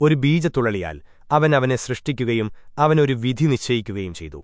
ഒരു ബീജത്തുളളിയാൽ അവൻ അവനെ സൃഷ്ടിക്കുകയും അവനൊരു വിധി നിശ്ചയിക്കുകയും ചെയ്തു.